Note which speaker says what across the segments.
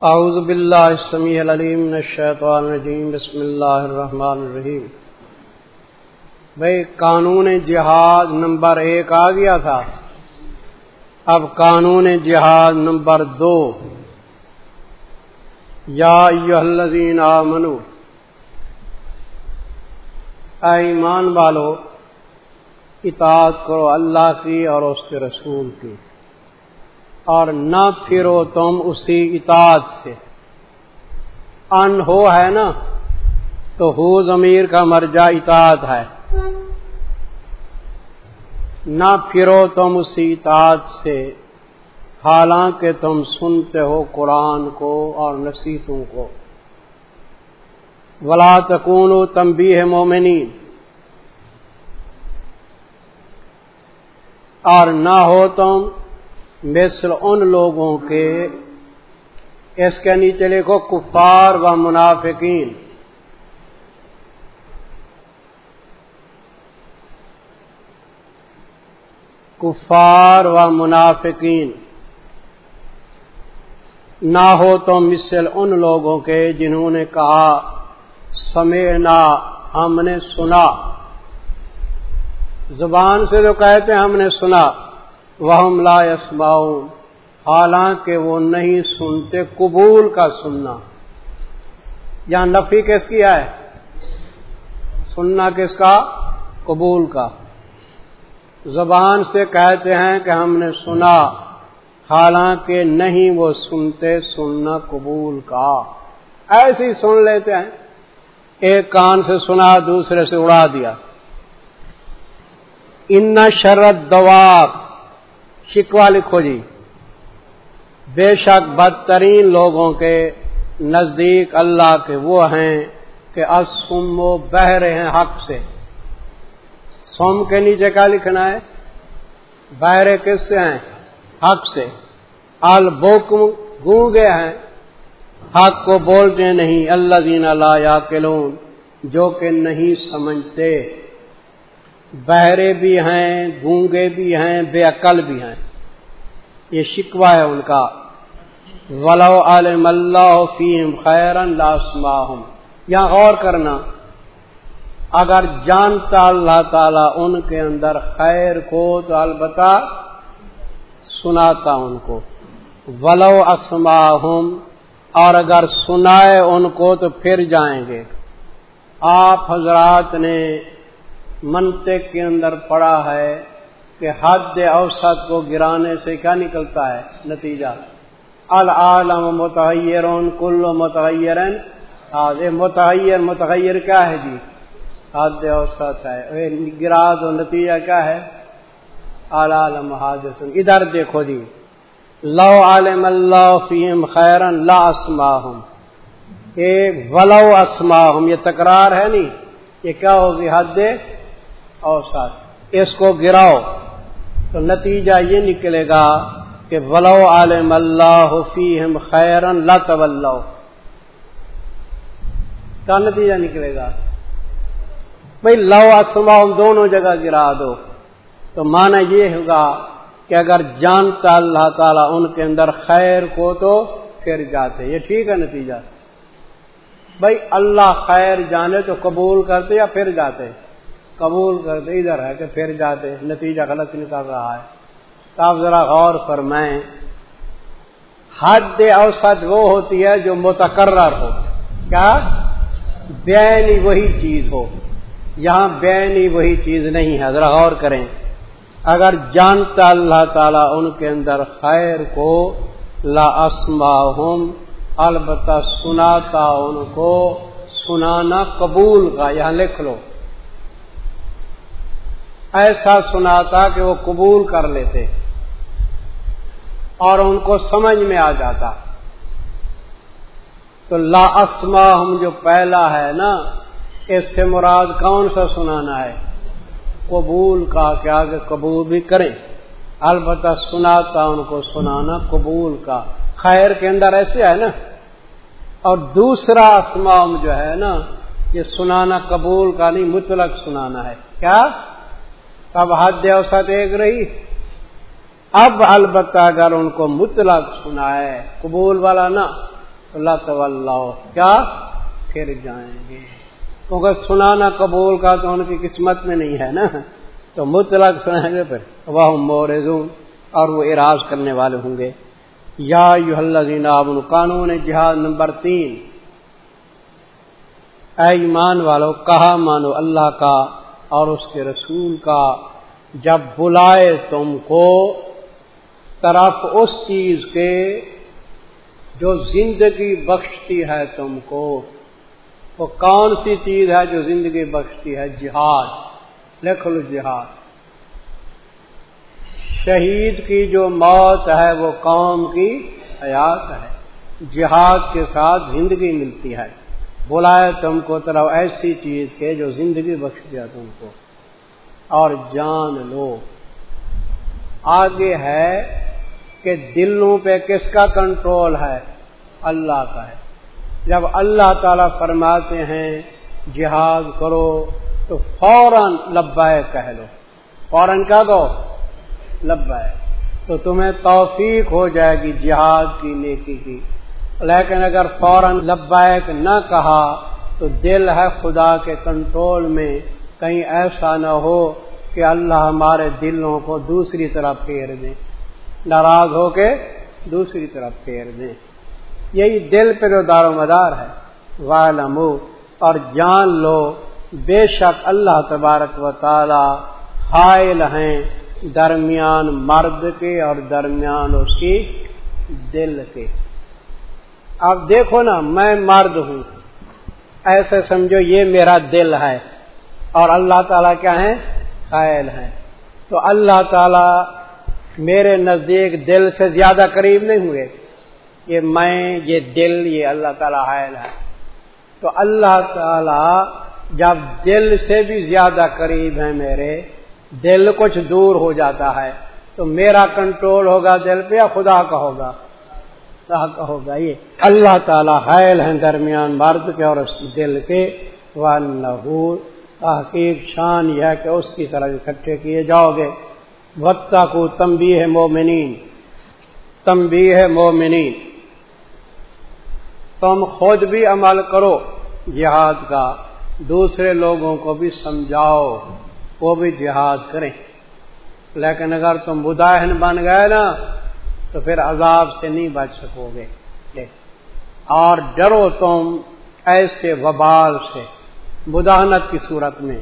Speaker 1: اعوذ باللہ السمیع العلیم من الشیطان الرجیم، بسم اللہ الرحمن الرحیم۔ بھئی قانون جہاد نمبر ایک آ گیا تھا۔ اب قانون جہاد نمبر دو۔ یا ایوہ الذین آمنو۔ اے ایمان والو، اطاعت کرو اللہ کی اور اس کے رسول کی۔ اور نہ پھرو تم اسی اطاعت سے۔ ان ہو ہے نا، تو ہو ضمیر کا مرجع اطاعت ہے۔ نہ پھرو تم اسی اطاعت سے، حالانکہ تم سنتے ہو قرآن کو اور نصیحتوں کو۔ ولا تکون تم بھی ہے مومنی اور نہ ہو تم مثل ان لوگوں کے، اس کے نیچے لکھو، کفار و منافقین۔ کفار و منافقین۔ نہ ہو تو مثل ان لوگوں کے جنہوں نے کہا سمینا ہم نے سنا۔ زبان سے جو کہتے ہم نے سنا۔ وہ لا یسماؤ حالانکہ وہ نہیں سنتے قبول کا سننا۔ یہاں نفی کس کی ہے سننا کس کا؟ قبول کا۔ زبان سے کہتے ہیں کہ ہم نے سنا، حالانکہ نہیں وہ سنتے سننا قبول کا۔ ایسے ہی سن لیتے ہیں۔ ایک کان سے سنا، دوسرے سے اڑا دیا۔ ان شرط دواب شکوا لکھو جی۔ بے شک بدترین لوگوں کے نزدیک اللہ کے وہ ہیں کہ اسم و بہ رہے ہیں حق سے۔ سوم کے نیچے کیا لکھنا ہے؟ بہرے کس سے ہیں؟ حق سے۔ البوکم گونگے ہیں۔ حق کو بولتے نہیں اللہ دین اللہ یا جو کہ نہیں سمجھتے۔ بہرے بھی ہیں، گونگے بھی ہیں، بے عقل بھی ہیں۔ یہ شکوہ ہے ان کا۔ ولو عالم اللہ فیم خیر لاسماہم یہاں غور کرنا، اگر جانتا اللہ تعالی ان کے اندر خیر کو تو البتہ سناتا ان کو۔ ولو اسماہم اور اگر سنائے ان کو تو پھر جائیں گے۔ آپ حضرات نے منطق کے اندر پڑا ہے کہ حد اوسط کو گرانے سے کیا نکلتا ہے؟ نتیجہ۔ العالم متحیر کل متحیر متحیر متحیر کیا ہے جی؟ حد اوسط ہے۔ گرا دو، نتیجہ کیا ہے؟ العالم حاضر ادھر دیکھو جی۔ لو عالم اللہ فیم خیرن، لا اسماہم۔ ایک ولو اسماہم، یہ تکرار ہے نہیں؟ یہ کیا ہوگی حد؟ اوسط اس کو گراؤ۔ تو نتیجہ یہ نکلے گا کہ ولو عالم اللہ فیم خیرن لو کا نتیجہ نکلے گا۔ بھائی لو اسما دونوں جگہ گرا دو۔ تو مانا یہ ہوگا کہ اگر جانتا اللہ تعالیٰ ان کے اندر خیر کو تو پھر جاتے۔ یہ ٹھیک ہے نتیجہ۔ بھائی اللہ خیر جانے تو قبول کرتے یا پھر جاتے۔ قبول کرتے، ادھر ہے کہ پھر جاتے، نتیجہ غلط نکل رہا ہے۔ تو آپ ذرا غور فرمائیں، حد اوسط وہ ہوتی ہے جو متقرر ہو۔ کیا؟ بینی وہی چیز ہو۔ یہاں بینی وہی چیز نہیں ہے۔ ذرا غور کریں۔ اگر جانتا اللہ تعالیٰ ان کے اندر خیر کو، لا اسما البتہ سناتا ان کو، سنانا قبول کا، یہاں لکھ لو۔ ایسا سناتا کہ وہ قبول کر لیتے اور ان کو سمجھ میں آ جاتا۔ تو لا اسما ہم جو پہلا ہے نا، اس سے مراد کون سا سنانا ہے؟ قبول کا کیا کہ قبول بھی کریں۔ البتہ سناتا ان کو سنانا قبول کا۔ خیر کے اندر ایسے ہے نا۔ اور دوسرا اسمام جو ہے نا، یہ سنانا قبول کا نہیں، مطلق سنانا ہے۔ کیا؟ اب حد اوسط ایک رہی۔ اب البتہ اگر ان کو مطلق سنا ہے، قبول والا نا اللہ طلّہ کیا؟ پھر جائیں گے۔ کیونکہ سنانا قبول کا تو ان کی قسمت میں نہیں ہے نا۔ تو مطلق سنائیں گے پھر۔ وہ مورزون اور وہ اراض کرنے والے ہوں گے۔ یا یو اللہ قانون جہاد نمبر تین۔ اے ایمان والو، کہا مانو اللہ کا اور اس کے رسول کا جب بلائے تم کو طرف اس چیز کے جو زندگی بخشتی ہے تم کو، وہ کون سی چیز ہے جو زندگی بخشتی ہے؟ جہاد۔ لکھ لو جہاد۔ شہید کی جو موت ہے، وہ قوم کی حیات ہے۔ جہاد کے ساتھ زندگی ملتی ہے۔ بلائے تم کو طرف ایسی چیز کے جو زندگی بخش دیا تم کو۔ اور جان لو۔ آگے ہے کہ دلوں پہ کس کا کنٹرول ہے؟ اللہ کا ہے۔ جب اللہ تعالی فرماتے ہیں، جہاد کرو تو فوراً لبائے کہہ لو۔ فوراً کیا دو لبائے تو تمہیں توفیق ہو جائے گی جہاد کی نیکی کی۔ لیکن اگر فوراً لبائک نہ کہا تو دل ہے خدا کے کنٹرول میں کہیں ایسا نہ ہو کہ اللہ ہمارے دلوں کو دوسری طرف پھیر دیں ناراض ہو کے دوسری طرف پھیر دیں یہی دل پہ جو دار و مدار ہے۔ والم اور جان لو، بے شک اللہ تبارک و تعالی حائل ہیں درمیان مرد کے اور درمیان اس کی دل کے۔ اب دیکھو نا، میں مرد ہوں۔ ایسے سمجھو، یہ میرا دل ہے۔ اور اللہ تعالیٰ کیا ہے قائل ہے تو اللہ تعالیٰ میرے نزدیک دل سے زیادہ قریب نہیں ہوئے۔ یہ میں، یہ دل، یہ اللہ تعالیٰ حائل ہے۔ تو اللہ تعالیٰ جب دل سے بھی زیادہ قریب ہے میرے، دل کچھ دور ہو جاتا ہے۔ تو میرا کنٹرول ہوگا دل پہ یا خدا کا ہوگا؟ ہوگا یہ۔ اللہ تعالیٰ حائل ہیں درمیان مرد کے اور اس دل کے۔ تحقیق شان یہ ہے کہ اس کی طرح اکٹھے کیے جاؤ گے۔ وقتا کو تمبی ہے مومنین تمبی ہے مومنین تم خود بھی عمل کرو۔ جہاد کا۔ دوسرے لوگوں کو بھی سمجھاؤ۔ وہ بھی جہاد کریں۔ لیکن اگر تم بداہن بن گئے نا تو پھر عذاب سے نہیں بچ سکو گے اور ڈرو تم ایسے وبال سے بداہنت کی صورت میں،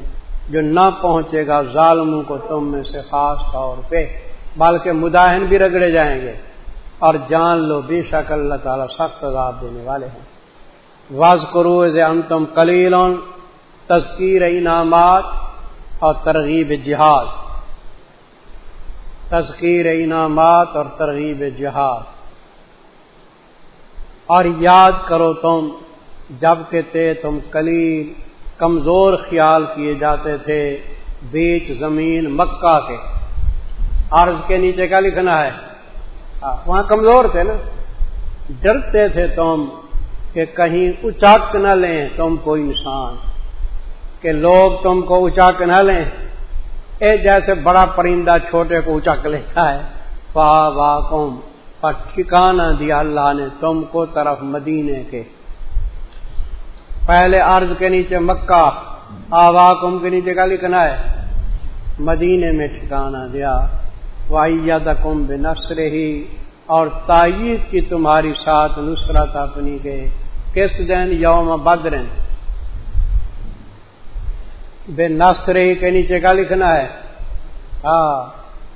Speaker 1: جو نہ پہنچے گا ظالموں کو تم میں سے خاص طور پہ، بلکہ مداحن بھی رگڑے جائیں گے۔ اور جان لو، بے شک اللہ تعالیٰ سخت عذاب دینے والے ہیں۔ واز کرو ان تم کلیل تذکیر انعامات اور ترغیب جہاد۔ تذکیر انعامات اور ترغیب جہاد۔ اور یاد کرو تم، جبکہ تھے تم کلیل کمزور خیال کیے جاتے تھے بیچ زمین مکہ کے۔ عرض کے نیچے کا لکھنا ہے؟ وہاں کمزور تھے نا۔ ڈرتے تھے تم کہ کہیں اچاک نہ لیں تم کو انسان، کہ لوگ تم کو اچاک نہ لیں۔ اے جیسے بڑا پرندہ چھوٹے کو اچک لیتا ہے۔ واہ واہ، قوم ٹھکانا دیا اللہ نے تم کو طرف مدینے کے۔ پہلے عرض کے نیچے مکہ آوا کم کے نیچے کا لکھنا ہے؟ مدینے میں ٹھکانا دیا۔ واحد کم بے ہی اور تائید کی تمہاری ساتھ نصرت اپنی کے۔ کس دن؟ یوم بدرن بے نسر ہی کے نیچے کا لکھنا ہے۔ ہاں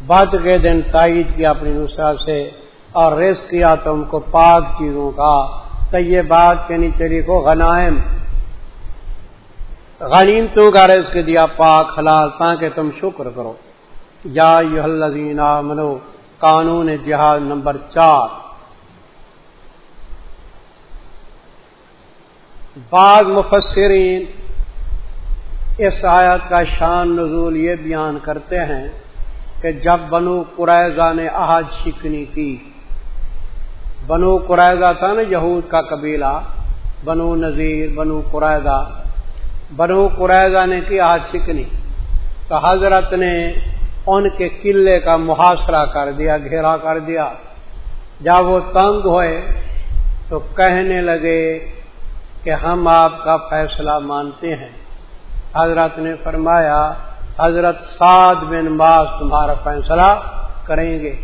Speaker 1: بد کے دن تائید کی اپنی نصرت سے اور ریس کیا تم کو پاک چیزوں کا تو یہ بات کے نیچے لکھو غنائم۔ غنیم تو کا رزق دیا پاک حلال تاکہ تم شکر کرو۔ یا یو منو قانون جہاد نمبر چار۔ بعض مفسرین اس آیت کا شان نزول یہ بیان کرتے ہیں کہ جب بنو قریضہ نے آج شکنی کی، بنو قریضہ تھا نا یہود کا قبیلہ، بنو نذیر، بنو قریضہ بنو قریضہ نے کی آج شکنی۔ تو حضرت نے ان کے قلعے کا محاصرہ کر دیا، گھیرا کر دیا۔ جب وہ تنگ ہوئے تو کہنے لگے کہ ہم آپ کا فیصلہ مانتے ہیں۔ حضرت نے فرمایا، حضرت سعد بن باز تمہارا فیصلہ کریں گے۔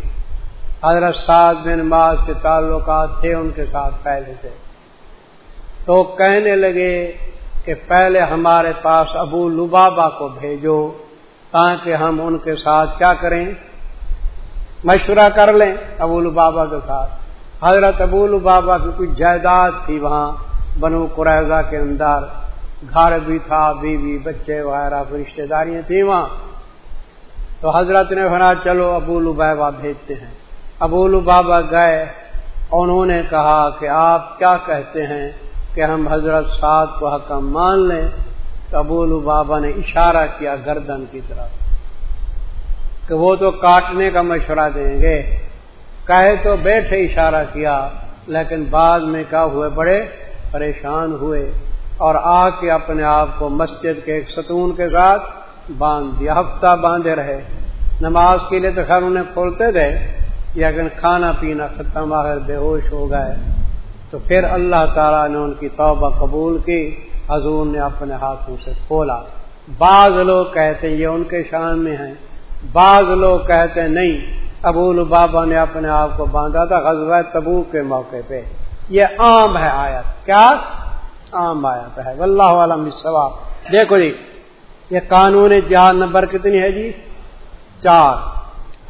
Speaker 1: حضرت سعد بن باز کے تعلقات تھے ان کے ساتھ پہلے سے۔ تو کہنے لگے کہ پہلے ہمارے پاس ابو لبابا کو بھیجو، تاکہ ہم ان کے ساتھ کیا کریں؟ مشورہ کر لیں ابو البابا کے ساتھ۔ حضرت ابو البابا کی کچھ جائیداد تھی وہاں بنو قریضہ کے اندر۔ گھر بھی تھا، بیوی، بچے، وغیرہ رشتے داریاں تھیں وہاں۔ تو حضرت نے بنا چلو ابو البابا بھیجتے ہیں۔ ابو البابا گئے۔ انہوں نے کہا کہ آپ کیا کہتے ہیں کہ ہم حضرت سعد کو حکم مان لیں؟ تو ابو البابا نے اشارہ کیا گردن کی طرف کہ وہ تو کاٹنے کا مشورہ دیں گے۔ کہے تو بیٹھے اشارہ کیا، لیکن بعد میں کیا ہوئے؟ بڑے پریشان ہوئے۔ اور آ کے اپنے آپ کو مسجد کے ایک ستون کے ساتھ باندھ دیا ہفتہ باندھے رہے۔ نماز کے لیے تو خیر انہیں کھولتے تھے، لیکن کھانا پینا ختم، آخر بے ہوش ہو گئے۔ تو پھر اللہ تعالیٰ نے ان کی توبہ قبول کی، حضور نے اپنے ہاتھوں سے کھولا۔ بعض لوگ کہتے ہیں یہ ان کے شان میں ہیں، بعض لوگ کہتے ہیں نہیں ابول بابا نے اپنے آپ کو باندھا تھا غزوہ تبو کے موقع پہ۔ یہ عام ہے آیت۔ کیا؟ عام آیت ہے۔ واللہ عالم ثواب دیکھو جی یہ قانون جہاز نمبر کتنی ہے جی؟ چار۔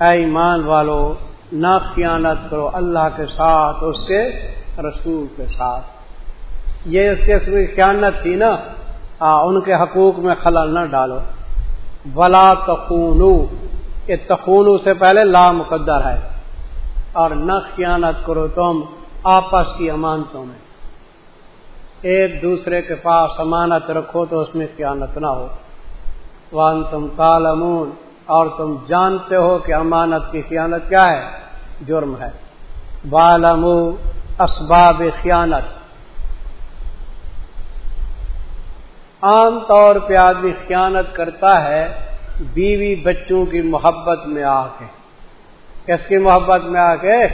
Speaker 1: اے ایمان والو نہ خیانت کرو اللہ کے ساتھ، اس کے رسول کے ساتھ۔ یہ اس کے خیانت تھی نا؟ ان کے حقوق میں خلل نہ ڈالو۔ ولا تخونو۔ یہ تخونو سے پہلے لا مقدر ہے۔ اور نہ خیانت کرو تم آپس کی امانتوں میں۔ ایک دوسرے کے پاس امانت رکھو تو اس میں خیانت نہ ہو۔ وان تم تالمون اور تم جانتے ہو کہ امانت کی خیانت کیا ہے؟ جرم ہے۔ بالم اسباب خیانت عام طور پہ آدمی خیانت کرتا ہے، بیوی بچوں کی محبت میں آ کے۔ کس کی محبت میں آ کے؟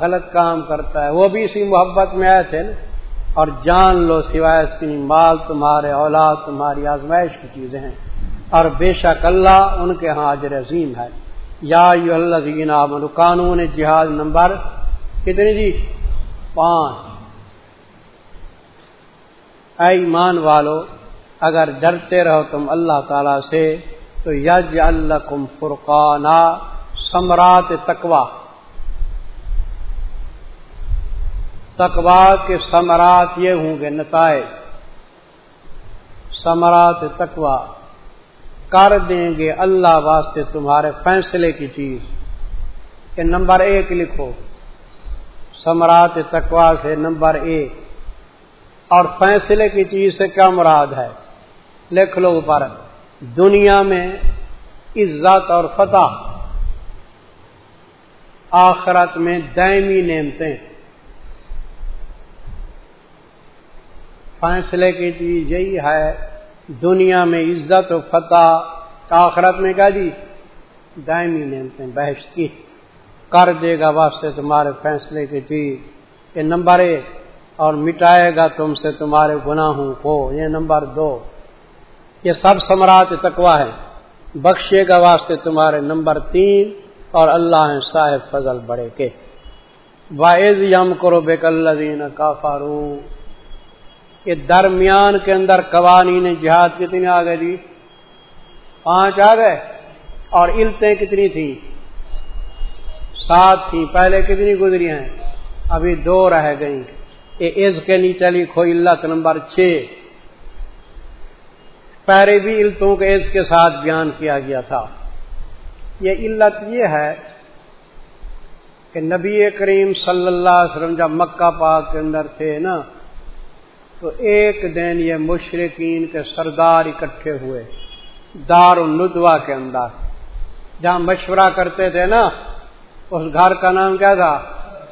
Speaker 1: غلط کام کرتا ہے۔ وہ بھی اسی محبت میں آئے تھے نا۔ اور جان لو سوائے اس کی مال تمہارے اولاد، تمہاری آزمائش کی چیزیں ہیں۔ اور بے شک اللہ ان کے ہاں اجر عظیم ہے۔ یا یو اللہ قانون جہاز نمبر کتنی جی؟ پانچ۔ اے ایمان والو، اگر ڈرتے رہو تم اللہ تعالی سے، تو یج اللہ کم فرقانہ سمرات تکوا تکوا کے سمرات یہ ہوں گے، نتائج۔ سمرات تکوا کر دیں گے اللہ واسطے تمہارے فیصلے کی چیز۔ کہ نمبر ایک لکھو۔ سمرات تکوا سے نمبر ایک۔ اور فیصلے کی چیز سے کیا مراد ہے؟ لکھ لو اوپر۔ دنیا میں عزت اور فتح۔ آخرت میں دائمی نعمتیں۔ فیصلے کی چیز یہی ہے دنیا میں عزت و فتح۔ آخرت میں کیا جی دائمی نعمتیں بحث کی۔ کر دے گا واسطے تمہارے فیصلے کی چیز یہ نمبر ایک۔ اور مٹائے گا تم سے تمہارے گناہوں کو۔ یہ نمبر دو۔ یہ سب سمراٹ تکوا ہے۔ بخشے گا واسطے تمہارے نمبر تین۔ اور اللہ صاحب فضل بڑے کے۔ واحد یم کرو بیک اللہ کا فارو یہ درمیان کے اندر قوانین جہاد کتنی آ گئی جی پانچ آ گئے اور علتیں کتنی تھیں؟ سات تھیں۔ پہلے کتنی گزری ہیں؟ ابھی دو رہ گئی عز کے نیچے لکھو علت نمبر چھ۔ پہرے بھی علتوں کے عز کے ساتھ بیان کیا گیا تھا۔ یہ علت یہ ہے کہ نبی کریم صلی اللہ علیہ وسلم جب مکہ پاک کے اندر تھے نا تو ایک دن یہ مشرقین کے سردار اکٹھے ہوئے دار الندوا کے اندر۔ جہاں مشورہ کرتے تھے نا، اس گھر کا نام کیا تھا؟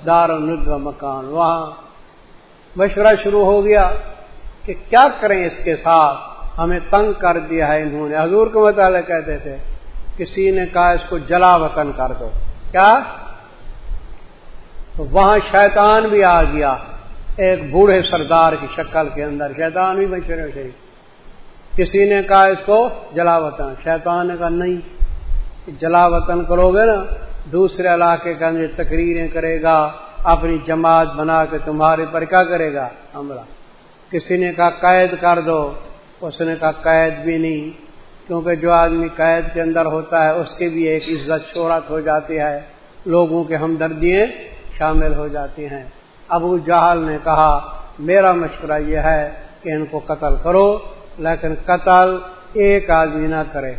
Speaker 1: دار الندوا مکان۔ وہاں مشورہ شروع ہو گیا کہ کیا کریں اس کے ساتھ؟ ہمیں تنگ کر دیا ہے انہوں نے۔ حضور کے مطالعہ کہتے تھے، کسی نے کہا اس کو جلا وطن کر دو۔ کیا؟ وہاں شیطان بھی آ گیا۔ ایک بوڑھے سردار کی شکل کے اندر شیطان بھی مشورے سے کسی نے کہا اس کو جلا وطن شیطان نے کہا نہیں جلا وطن کرو گے نا، دوسرے علاقے کے اندر تقریریں کرے گا، اپنی جماعت بنا کے تمہارے پر کیا کرے گا؟ حملہ۔ کسی نے کہا قید کر دو، اس نے کہا قید بھی نہیں، کیونکہ جو آدمی قید کے اندر ہوتا ہے، اس کی بھی ایک عزت شہرت ہو جاتی ہے، لوگوں کے ہمدردیاں شامل ہو جاتی ہیں۔ ابو جہل نے کہا، میرا مشورہ یہ ہے کہ ان کو قتل کرو، لیکن قتل ایک آدمی نہ کرے۔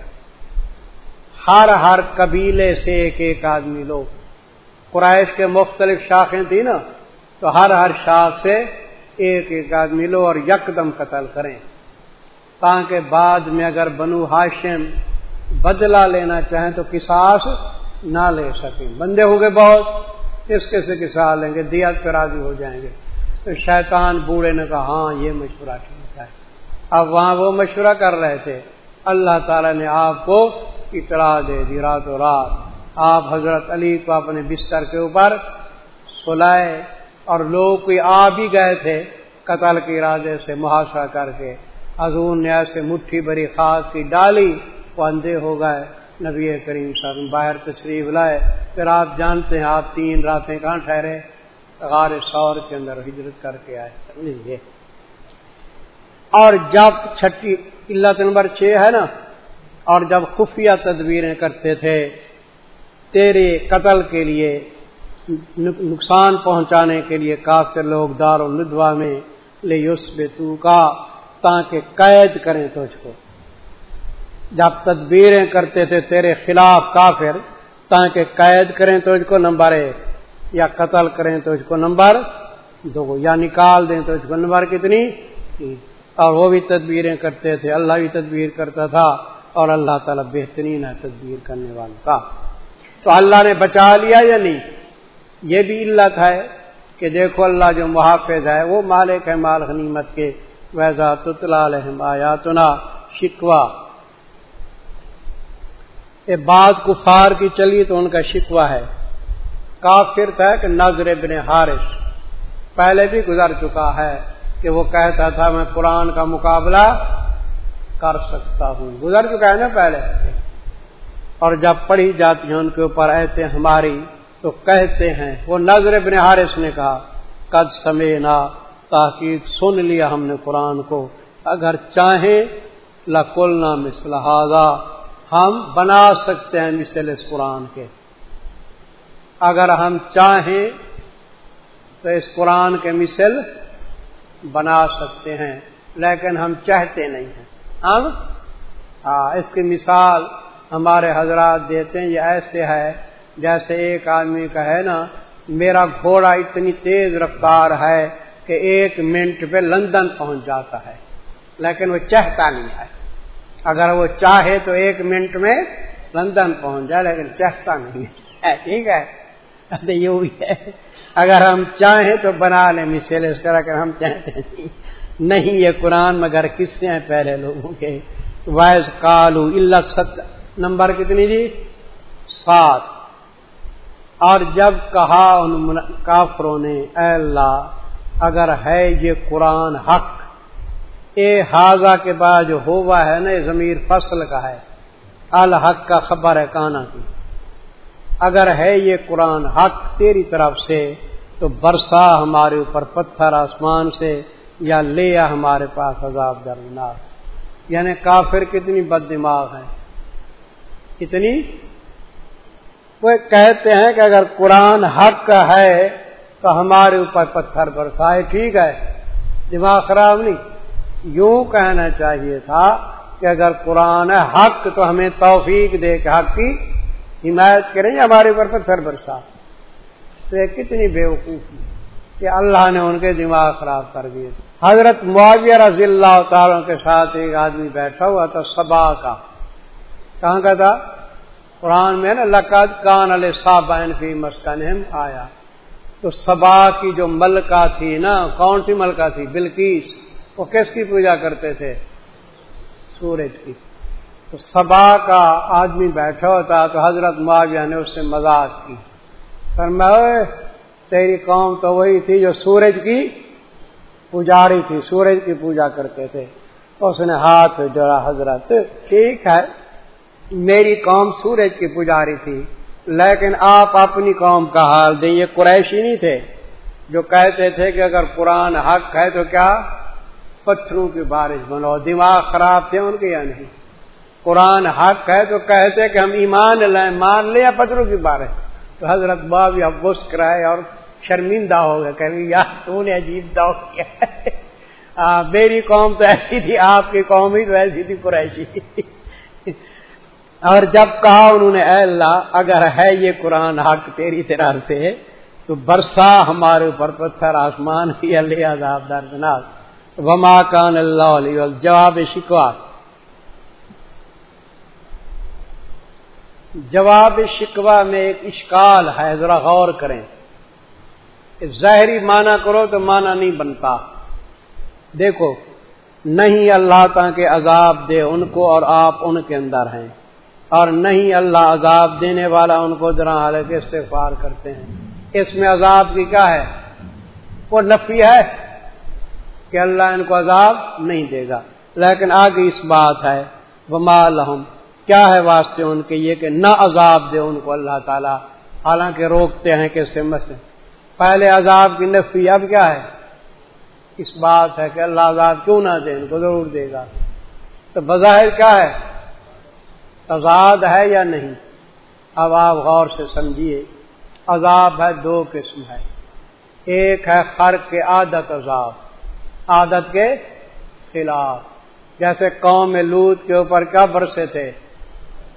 Speaker 1: ہر ہر قبیلے سے ایک ایک آدمی لو۔ قرائش کے مختلف شاخیں تھیں نا، تو ہر ہر شاخ سے ایک ایک آدمی لو اور یکدم قتل کریں۔ تاکہ بعد میں اگر بنو ہاشم بدلہ لینا چاہیں تو کساس نہ لے سکیں۔ بندے ہو گئے بہت۔ اس کے سے کسا لیں گے؟ دیات پہ راضی ہو جائیں گے۔ تو شیطان بوڑھے نے کہا ہاں یہ مشورہ ٹھیک ہے۔ اب وہاں وہ مشورہ کر رہے تھے۔ اللہ تعالی نے آپ کو اطلاع دے دی رات و رات۔ آپ حضرت علی کو اپنے بستر کے اوپر سلائے اور لوگ کوئی آ بھی گئے تھے قتل کے ارادے سے محاصرہ کر کے۔ حضور نے ایسے مٹھی بری خاص کی ڈالی، وہ اندھے ہو گئے۔ نبی کریم صاحب باہر تشریف لائے، پھر آپ جانتے ہیں، آپ تین راتیں کہاں ٹھہرے؟ غار سور کے اندر ہجرت کر کے آئے۔ اور جب چھٹی علت نمبر چھ ہے نا؟ اور جب خفیہ تدبیریں کرتے تھے، تیرے قتل کے لیے نقصان پہنچانے کے لیے کافر لوگ دار الدوا میں لے یوس بے تو کا تاکہ قید کریں تجھ کو۔ جب تدبیریں کرتے تھے تیرے خلاف کافر تاکہ قید کریں تجھ کو نمبر ایک، یا قتل کریں تجھ کو نمبر دو، یا نکال دیں تجھ کو نمبر کتنی؟ اور وہ بھی تدبیریں کرتے تھے، اللہ بھی تدبیر کرتا تھا، اور اللہ تعالیٰ بہترین ہے تدبیر کرنے والوں کا۔ تو اللہ نے بچا لیا یا نہیں؟ یہ بھی علت ہے کہ دیکھو اللہ جو محافظ ہے، وہ مالک ہے مال غنیمت کے۔ ویزا تتلا آیاتنا شکوا یہ بات کفار کی چلی تو ان کا شکوا ہے۔ کافر تھا کہ نظر ابن حارث، پہلے بھی گزر چکا ہے کہ وہ کہتا تھا میں قرآن کا مقابلہ کر سکتا ہوں۔ گزر چکا ہے نا پہلے۔ اور جب پڑھی جاتی ہیں ان کے اوپر ایتے ہماری تو کہتے ہیں، وہ نظر ابن حارث نے کہا، قد سمینا، تحقیق سن لیا ہم نے قرآن کو۔ اگر چاہیں لکلنا مسلحاظہ ہم بنا سکتے ہیں مثل اس قرآن کے۔ اگر ہم چاہیں تو اس قرآن کے مثل بنا سکتے ہیں، لیکن ہم چاہتے نہیں ہیں۔ ہم ہاں اس کی مثال ہمارے حضرات دیتے ہیں، یہ ایسے ہے جیسے ایک آدمی کا ہے نا، میرا گھوڑا اتنی تیز رفتار ہے کہ ایک منٹ پہ لندن پہنچ جاتا ہے، لیکن وہ چاہتا نہیں ہے۔ اگر وہ چاہے تو ایک منٹ میں لندن پہنچ جائے، لیکن چاہتا نہیں ہے۔ ٹھیک ہے؟ یہ بھی ہے۔ اگر ہم چاہیں تو بنا لیں مثل اس طرح کہ ہم چاہتے نہیں نہیں، یہ قرآن مگر کس سے ہیں پہلے لوگوں کے۔ وائز کالو اللہ ست نمبر کتنی جی سات۔ اور جب کہا ان کافروں نے، اے اللہ، اگر ہے یہ قرآن حق اے حاضہ کے بعد جو ہوا ہے نا ضمیر فصل کا ہے۔ الحق کا خبر ہے کانا کی۔ اگر ہے یہ قرآن حق تیری طرف سے، تو برسا ہمارے اوپر پتھر آسمان سے، یا لیا ہمارے پاس عذاب درناک یعنی کافر کتنی بد دماغ ہے کتنی وہ کہتے ہیں کہ اگر قرآن حق ہے، تو ہمارے اوپر پتھر برسائے، ٹھیک ہے۔ دماغ خراب نہیں۔ یوں کہنا چاہیے تھا کہ اگر قرآن ہے حق تو ہمیں توفیق دے کے حق کی حمایت کریں ہمارے اوپر پتھر برسا۔ تو یہ کتنی بے وقوفی کہ اللہ نے ان کے دماغ خراب کر دیے۔ حضرت معاویہ رضی اللہ تعالیٰ کے ساتھ ایک آدمی بیٹھا ہوا تھا سبا کا۔ کہاں کا تھا؟ قرآن میں نا لقد کان علیہ صابین فی مسکن آیا۔ تو سبا کی جو ملکہ تھی نا، کون سی ملکہ تھی؟ بلکیس وہ کس کی پوجا کرتے تھے؟ سورج کی۔ تو سبا کا آدمی بیٹھا ہوتا تو حضرت معاویہ نے اس سے مذاق کی۔ پر میں تیری قوم تو وہی تھی جو سورج کی پجاری تھی، سورج کی پوجا کرتے تھے۔ اس نے ہاتھ جوڑا، حضرت، ٹھیک ہے، میری قوم سورج کی پجاری تھی، لیکن آپ اپنی قوم کا حال دیں۔ یہ قریشی نہیں تھے جو کہتے تھے کہ اگر قرآن حق ہے تو کیا پتھروں کی بارش بنو دماغ خراب تھے ان کے یا نہیں؟ قرآن حق ہے تو کہتے کہ ہم ایمان لائیں مان لیں یا پتھروں کی بارش؟ تو حضرت باب یا بس کرائے اور شرمندہ ہو گیا کہ یار تو نے عجیب داؤ کیا میری قوم تو ایسی تھی، آپ کی قوم ہی تو ایسی تھی، قریشی۔ اور جب کہا انہوں نے، اے اللہ، اگر ہے یہ قرآن حق تیری طرح سے، تو برسا ہمارے اوپر پتھر، آسمان کی اللہ عذاب دردناک وما کان اللہ علیہ جواب شکوا. جواب شکوا میں ایک اشکال ہے، ذرا غور کریں۔ ظاہری معنی کرو تو معنی نہیں بنتا۔ دیکھو، نہیں اللہ تعالیٰ کے عذاب دے ان کو اور آپ ان کے اندر ہیں۔ اور نہیں اللہ عذاب دینے والا ان کو درا حالت استغفار کرتے ہیں۔ اس میں عذاب کی کیا ہے؟ وہ نفی ہے۔ کہ اللہ ان کو عذاب نہیں دے گا۔ لیکن آگے اس بات ہے وہ مالحم کیا ہے واسطے ان کے یہ کہ نہ عذاب دے ان کو اللہ تعالیٰ۔ حالانکہ روکتے ہیں کہ سمت سے پہلے عذاب کی نفی، اب کیا ہے؟ اس بات ہے کہ اللہ عذاب کیوں نہ دے، ان کو ضرور دے گا۔ تو بظاہر کیا ہے؟ تضاد ہے یا نہیں؟ اب آپ غور سے سمجھیے، عذاب ہے دو قسم ہے۔ ایک ہے خرق کے عادت عذاب۔ عادت کے خلاف۔ جیسے قوم میں لوت کے اوپر کیا برسے تھے؟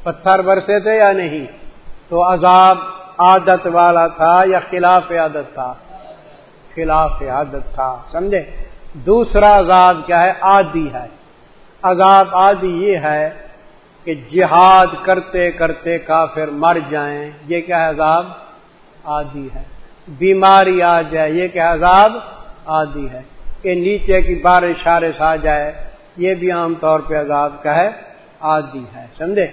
Speaker 1: پتھر برسے تھے یا نہیں؟ تو عذاب عادت والا تھا یا خلاف عادت تھا؟ خلاف عادت تھا، سمجھے؟ دوسرا عذاب کیا ہے؟ آدھی ہے۔ عذاب آدھی یہ ہے کہ جہاد کرتے کرتے کافر مر جائیں۔ یہ کیا عذاب؟ آدھی ہے۔ بیماری آ جائے، یہ کیا عذاب؟ آدھی ہے۔ کہ نیچے کی بارش شارش آ جائے، یہ بھی عام طور پہ عذاب کا ہے آدھی ہے، سمجھے؟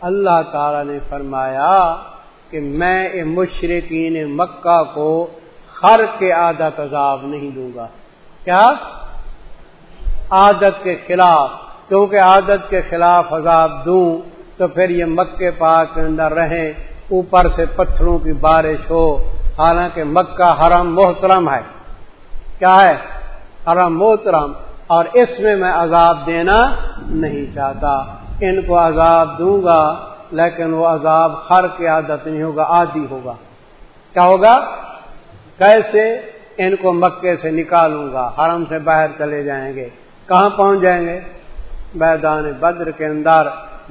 Speaker 1: اللہ تعالی نے فرمایا کہ میں مشرقین مکہ کو ہر کے عادت عذاب نہیں دوں گا۔ کیا؟ عادت کے خلاف۔ کیونکہ عادت کے خلاف عذاب دوں تو پھر یہ مکے پاک کے اندر رہیں اوپر سے پتھروں کی بارش ہو۔ حالانکہ مکہ حرم محترم ہے۔ کیا ہے؟ حرم محترم، اور اس میں میں عذاب دینا نہیں چاہتا۔ ان کو عذاب دوں گا، لیکن وہ عذاب ہر کی عادت نہیں ہوگا، عادی ہوگا۔ کیا ہوگا؟ کیسے؟ ان کو مکے سے نکالوں گا، حرم سے باہر چلے جائیں گے۔ کہاں پہنچ جائیں گے؟ میدان بدر کے اندر۔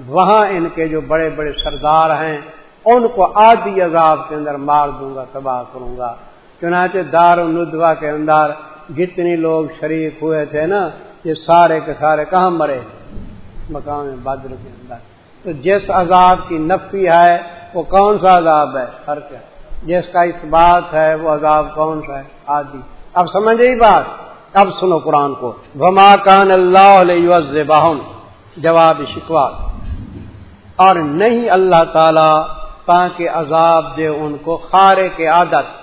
Speaker 1: وہاں ان کے جو بڑے بڑے سردار ہیں، ان کو آدھی عذاب کے اندر مار دوں گا، تباہ کروں گا۔ چنانچہ دار ندوا کے اندر جتنی لوگ شریک ہوئے تھے نا، یہ سارے کے سارے کہاں مرے؟ مقام بدر کے اندر۔ تو جس عذاب کی نفی ہے، وہ کون سا عذاب ہے؟ فرق ہے جس کا اس بات ہے، وہ عذاب کون سا ہے؟ آدھی اب سمجھ گئی بات؟ اب سنو قرآن کو۔ وما کان اللہ علیہ جواب شکوا اور نہیں اللہ تعالی، تاکہ عذاب دے ان کو خارے کے عادت۔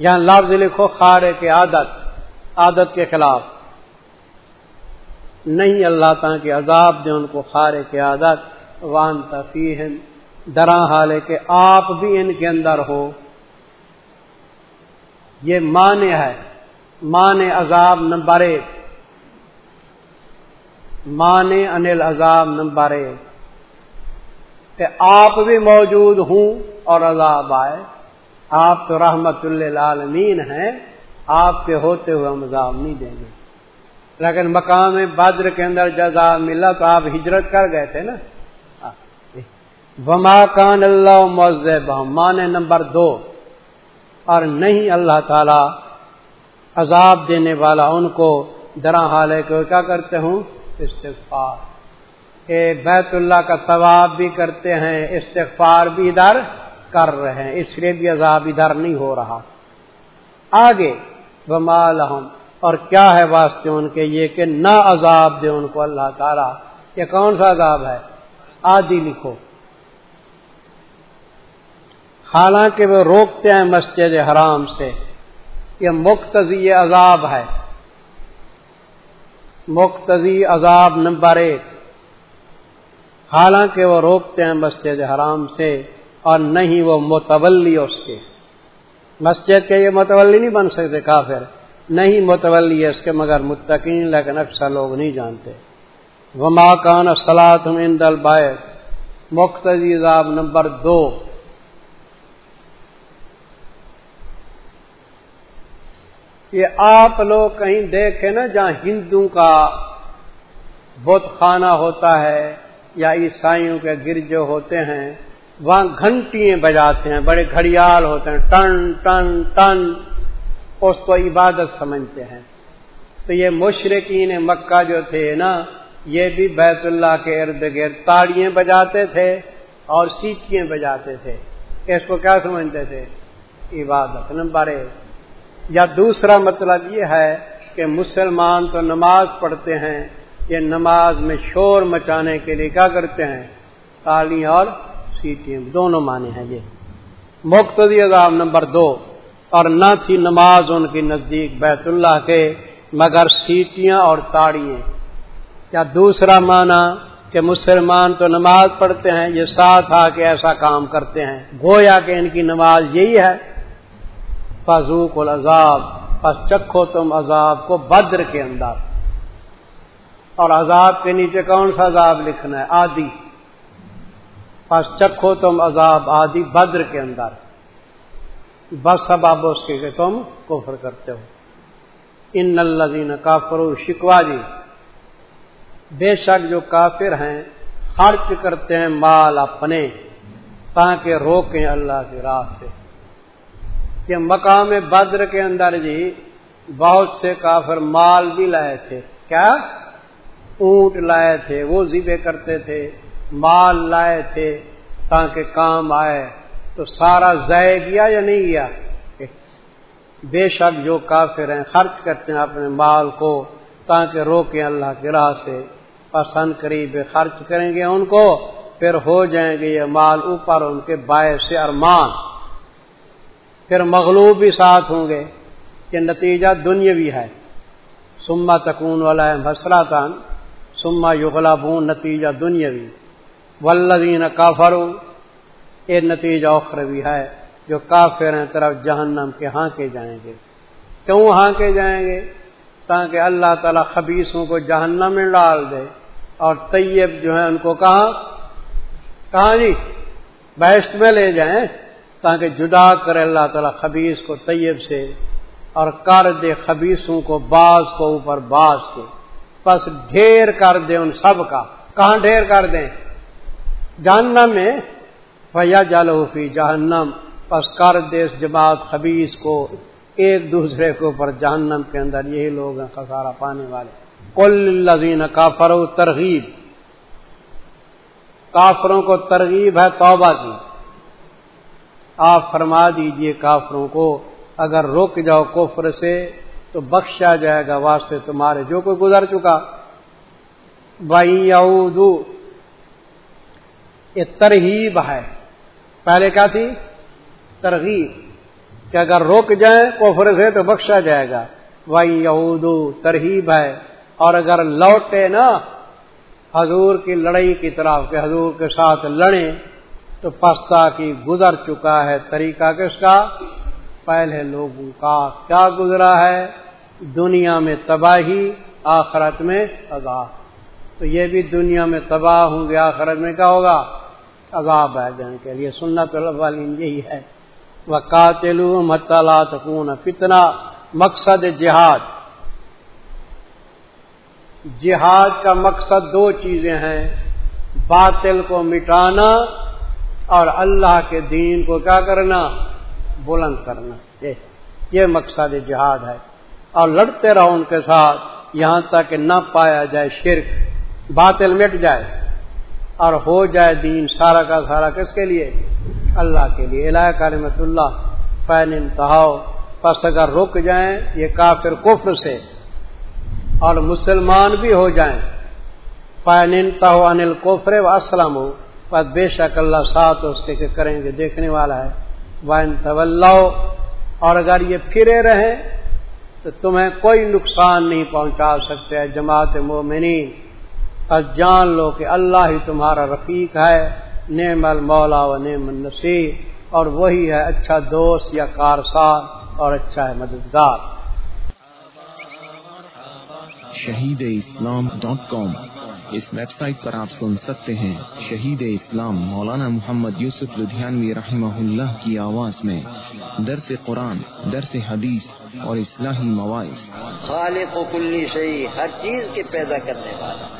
Speaker 1: یہاں لفظ لکھو خارے کے عادت عادت کے خلاف۔ نہیں اللہ تعالیٰ کے عذاب دے ان کو خارے کے عادت۔ وان تفیح درا حال کہ آپ بھی ان کے اندر ہو۔ یہ معنی ہے مان عذاب نمبر ایک۔ مان انل عذاب نمبر ایک۔ کہ آپ بھی موجود ہوں اور عذاب آئے۔ آپ تو رحمت اللہ ہیں، آپ کے ہوتے ہوئے ہم عذاب نہیں دیں گے۔ لیکن مقام بدر کے اندر جزا ملا تو آپ ہجرت کر گئے تھے نا۔ وما کان اللہ مذہب مان نمبر دو۔ اور نہیں اللہ تعالی عذاب دینے والا ان کو درا حال ہے کہ کیا کرتے ہوں؟ استغفار۔ کہ بیت اللہ کا ثواب بھی کرتے ہیں، استغفار بھی ادھر کر رہے ہیں، اس لیے بھی عذاب ادھر نہیں ہو رہا۔ آگے بمال اور کیا ہے واسطے ان کے؟ یہ کہ نہ عذاب دے ان کو اللہ تعالیٰ۔ یہ کون سا عذاب ہے؟ آدھی لکھو۔ حالانکہ وہ روکتے ہیں مسجد حرام سے۔ یہ مقتضی عذاب ہے۔ مقتضی عذاب نمبر ایک۔ حالانکہ وہ روکتے ہیں مسجد حرام سے۔ اور نہیں وہ متولی اس کے۔ مسجد کے یہ متولی نہیں بن سکتے کافر۔ نہیں متولی اس کے، مگر متقین، لیکن اکثر لوگ نہیں جانتے۔ وما کان سلاد دل بائے مقتضی عذاب نمبر دو۔ یہ آپ لوگ کہیں دیکھیں نا جہاں ہندو کا بت خانہ ہوتا ہے یا عیسائیوں کے گرجے ہوتے ہیں وہاں گھنٹیاں بجاتے ہیں، بڑے گھڑیال ہوتے ہیں، ٹن ٹن ٹن، اس کو عبادت سمجھتے ہیں۔ تو یہ مشرقین مکہ جو تھے نا، یہ بھی بیت اللہ کے ارد گرد تاڑیاں بجاتے تھے اور سیٹیاں بجاتے تھے۔ اس کو کیا سمجھتے تھے؟ عبادت، نمبر ایک۔ یا دوسرا مطلب یہ ہے کہ مسلمان تو نماز پڑھتے ہیں، یہ نماز میں شور مچانے کے لیے کیا کرتے ہیں؟ تالی اور سیٹیاں دونوں معنی ہیں یہ مقتدی عذاب نمبر دو، اور نہ تھی نماز ان کی نزدیک بیت اللہ کے، مگر سیٹیاں اور تاڑیاں۔ یا دوسرا معنی کہ مسلمان تو نماز پڑھتے ہیں، یہ ساتھ آ کے ایسا کام کرتے ہیں۔ گویا کہ ان کی نماز یہی ہے فضوق العذاب، پس چکھو تم عذاب کو بدر کے اندر۔ اور عذاب کے نیچے کون سا عذاب لکھنا ہے؟ آدی پس چکھو تم عذاب آدی بدر کے اندر۔ بس سب اب اس کے کہ تم کفر کرتے ہو۔ ان الزین کافرو شکوا جی۔ بے شک جو کافر ہیں، خرچ کرتے ہیں مال اپنے تاکہ روکیں اللہ کی راہ سے۔ کہ مقام بدر کے اندر جی بہت سے کافر مال بھی لائے تھے۔ کیا؟ اونٹ لائے تھے، وہ ذبے کرتے تھے۔ مال لائے تھے تاکہ کام آئے، تو سارا ضائع گیا یا نہیں گیا بے شک جو کافر ہیں، خرچ کرتے ہیں اپنے مال کو تاکہ روکیں اللہ کی راہ سے۔ پسند قریب خرچ کریں گے ان کو، پھر ہو جائیں گے یہ مال اوپر ان کے باعث سے ارمان۔ پھر مغلوب بھی ساتھ ہوں گے کہ نتیجہ دنیاوی ہے۔ سما تکون والا ہے مسراتان سما یغلا نتیجہ دنیاوی۔ ولدین کافر یہ نتیجہ اخروی ہے جو کافر ہیں طرف جہنم کے ہاں کے جائیں گے۔ کیوں ہاں کے جائیں گے؟ تاکہ اللہ تعالی خبیصوں کو جہنم میں ڈال دے۔ اور طیب جو ہے ان کو کہاں؟ کہاں جی؟ بیسٹ میں لے جائیں تاکہ جدا کرے اللہ تعالیٰ خبیص کو طیب سے اور کر دے خبیصوں کو باز کو اوپر باز کے۔ بس ڈھیر کر دے ان سب کا۔ کہاں ڈھیر کر دیں؟ جہنم میں فیا جلوفی جہنم پس کر دے اس جماعت خبیص کو ایک دوسرے کے اوپر جہنم کے اندر، یہی لوگ ہیں خسارہ پانے والے۔ کل لذین کافر ترغیب کافروں کو ترغیب ہے توبہ کی۔ آپ فرما دیجیے کافروں کو، اگر رک جاؤ کفر سے تو بخشا جائے گا، واسطے تمہارے جو کوئی گزر چکا۔ بھائی یہ ترغیب ہے۔ پہلے کیا تھی؟ ترغیب۔ کہ اگر رک جائیں کفر سے تو بخشا جائے گا۔ بھائی یہودو ترغیب ہے۔ اور اگر لوٹے نا، حضور کی لڑائی کی طرف کے حضور کے ساتھ لڑیں، تو پستا کی گزر چکا ہے۔ طریقہ کس کا؟ پہلے لوگوں کا۔ کیا گزرا ہے؟ دنیا میں تباہی، آخرت میں عذاب تو یہ بھی دنیا میں تباہ ہوں گے، آخرت میں کیا ہوگا؟ عذاب ہے جن کے لیے۔ سنت والی یہی ہے۔ وہ قاتل مطالعہ تکون فتنا مقصد جہاد۔ جہاد کا مقصد دو چیزیں ہیں۔ باطل کو مٹانا اور اللہ کے دین کو کیا کرنا؟ بلند کرنا۔ یہ مقصد جہاد ہے۔ اور لڑتے رہو ان کے ساتھ۔ یہاں تک کہ نہ پایا جائے شرک۔ باطل مٹ جائے۔ اور ہو جائے دین سارا کا سارا کس کے لیے؟ اللہ کے لیے۔ الہ کرمت اللہ۔ فین انتہاؤ پس اگر رک جائیں، یہ کافر کفر سے اور مسلمان بھی ہو جائیں۔ ہو انل کوفرے و اسلم ہو بے شک اللہ ساتھ اس کے کریں گے، دیکھنے والا ہے۔ وین طول اور اگر یہ پھرے رہے تو تمہیں کوئی نقصان نہیں پہنچا سکتے، جماعت مومنین۔ بس جان لو کہ اللہ ہی تمہارا رفیق ہے نعم المولا و نعم النصیر اور وہی ہے اچھا دوست یا کارسار اور اچھا ہے مددگار۔
Speaker 2: Shaheed Islam dot com. اس ویب سائٹ پر آپ سن سکتے ہیں شہید اسلام مولانا محمد یوسف لدھیانوی رحمہ اللہ کی آواز میں۔ درس قرآن درس حدیث اور اصلاحی مواعث۔
Speaker 3: خالق و کلی شہی ہر چیز کے پیدا کرنے والا۔